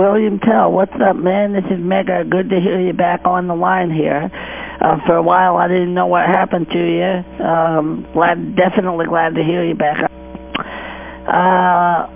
William Tell, what's up, man? This is Mega. Good to hear you back on the line here. Uh, for a while, I didn't know what happened to you. Um, glad, definitely glad to hear you back. Uh,